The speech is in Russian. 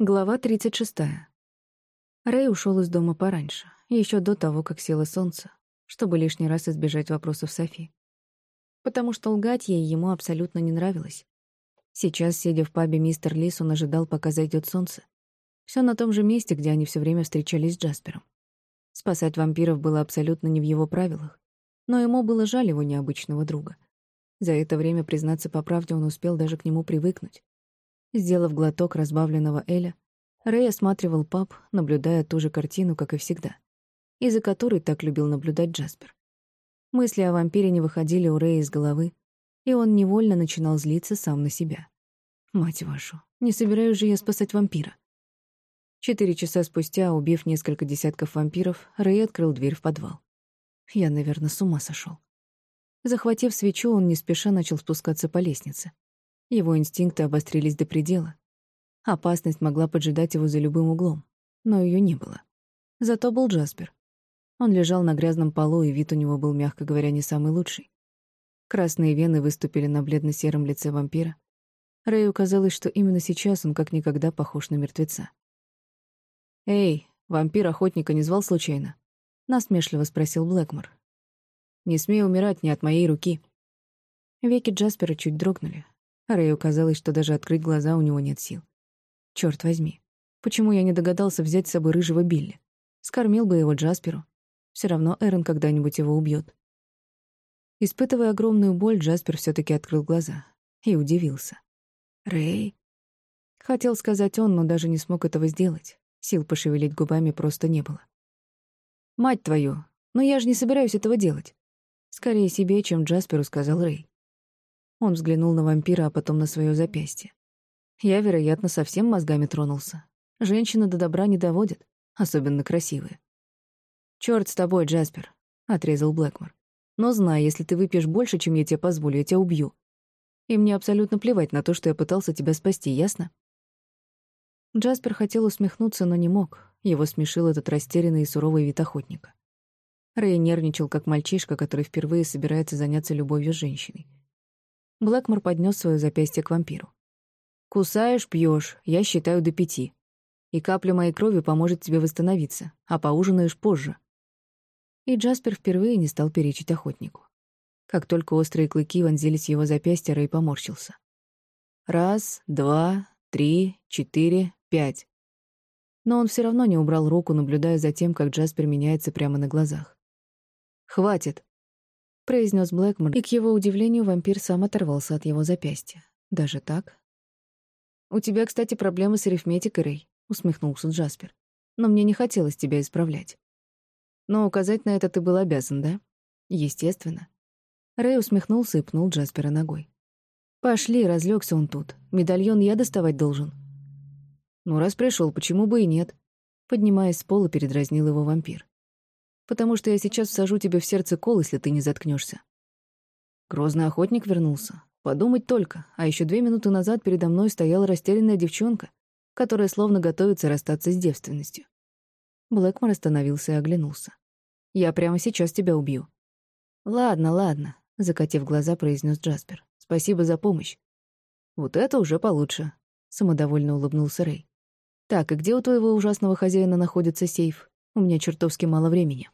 Глава 36. Рэй ушел из дома пораньше, еще до того, как село солнце, чтобы лишний раз избежать вопросов Софи. Потому что лгать ей ему абсолютно не нравилось. Сейчас, сидя в пабе, мистер Лис, он ожидал, пока зайдет солнце. Все на том же месте, где они все время встречались с Джаспером. Спасать вампиров было абсолютно не в его правилах, но ему было жаль его необычного друга. За это время, признаться по правде, он успел даже к нему привыкнуть. Сделав глоток разбавленного Эля, Рэй осматривал паб, наблюдая ту же картину, как и всегда, из-за которой так любил наблюдать Джаспер. Мысли о вампире не выходили у Рэя из головы, и он невольно начинал злиться сам на себя. «Мать вашу, не собираюсь же я спасать вампира». Четыре часа спустя, убив несколько десятков вампиров, Рэй открыл дверь в подвал. Я, наверное, с ума сошел. Захватив свечу, он не спеша начал спускаться по лестнице. Его инстинкты обострились до предела. Опасность могла поджидать его за любым углом, но ее не было. Зато был Джаспер. Он лежал на грязном полу, и вид у него был, мягко говоря, не самый лучший. Красные вены выступили на бледно-сером лице вампира. Рэю казалось, что именно сейчас он как никогда похож на мертвеца. «Эй, вампир охотника не звал случайно?» — насмешливо спросил Блэкмор. «Не смей умирать не от моей руки». Веки Джаспера чуть дрогнули, Рэю казалось, что даже открыть глаза у него нет сил. Черт возьми, почему я не догадался взять с собой рыжего Билли? Скормил бы его Джасперу. Все равно Эрен когда-нибудь его убьет. Испытывая огромную боль, Джаспер все таки открыл глаза и удивился. «Рэй?» Хотел сказать он, но даже не смог этого сделать. Сил пошевелить губами просто не было. «Мать твою! Но я же не собираюсь этого делать!» Скорее себе, чем Джасперу сказал Рэй. Он взглянул на вампира, а потом на свое запястье. Я, вероятно, совсем мозгами тронулся. Женщины до добра не доводят, особенно красивые. Черт с тобой, Джаспер», — отрезал Блэкмор. «Но знай, если ты выпьешь больше, чем я тебе позволю, я тебя убью. И мне абсолютно плевать на то, что я пытался тебя спасти, ясно?» Джаспер хотел усмехнуться, но не мог. Его смешил этот растерянный и суровый вид охотника. Рэй нервничал, как мальчишка, который впервые собирается заняться любовью с женщиной. Блэкмор поднес свое запястье к вампиру. «Кусаешь, пьешь, я считаю до пяти. И капля моей крови поможет тебе восстановиться, а поужинаешь позже». И Джаспер впервые не стал перечить охотнику. Как только острые клыки вонзились его запястье, Рэй поморщился. Раз, два, три, четыре, пять. Но он все равно не убрал руку, наблюдая за тем, как Джаспер меняется прямо на глазах. «Хватит!» Произнес Блэкмор, и к его удивлению вампир сам оторвался от его запястья. Даже так? «У тебя, кстати, проблемы с арифметикой, Рэй», — усмехнулся Джаспер. «Но мне не хотелось тебя исправлять». «Но указать на это ты был обязан, да?» «Естественно». Рэй усмехнулся и пнул Джаспера ногой. «Пошли, разлегся он тут. Медальон я доставать должен». «Ну, раз пришел, почему бы и нет?» Поднимаясь с пола, передразнил его вампир потому что я сейчас всажу тебе в сердце кол, если ты не заткнешься. Грозный охотник вернулся. Подумать только, а еще две минуты назад передо мной стояла растерянная девчонка, которая словно готовится расстаться с девственностью. Блэкмор остановился и оглянулся. «Я прямо сейчас тебя убью». «Ладно, ладно», — закатив глаза, произнес Джаспер. «Спасибо за помощь». «Вот это уже получше», — самодовольно улыбнулся Рэй. «Так, и где у твоего ужасного хозяина находится сейф? У меня чертовски мало времени».